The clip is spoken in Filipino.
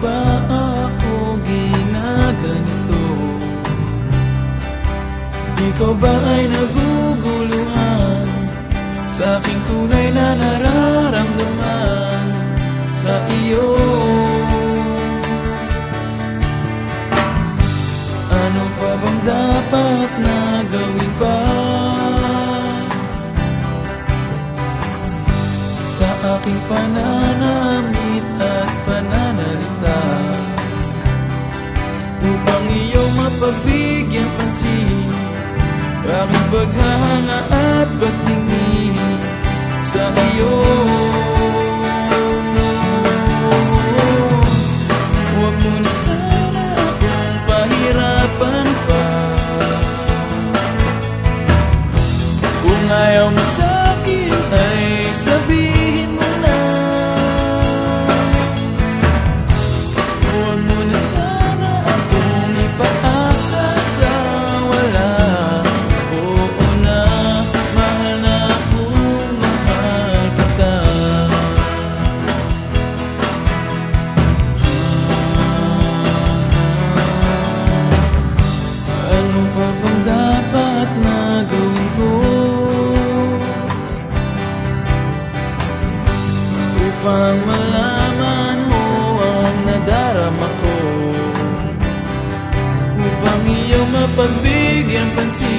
ba ako ginaganito? Ikaw ba ay naguguluhan Sa aking tunay na nararamdaman Sa iyo Ano pa bang dapat na gawin pa? Sa aking pananamit iyong mapagbigyan pansin Bakit paghanga at pagtingin sa iyo Huwag sana akong pahirapan pa ayaw Upang malaman mo ang nadarama ko. Upang iyong mapagbigyan pansin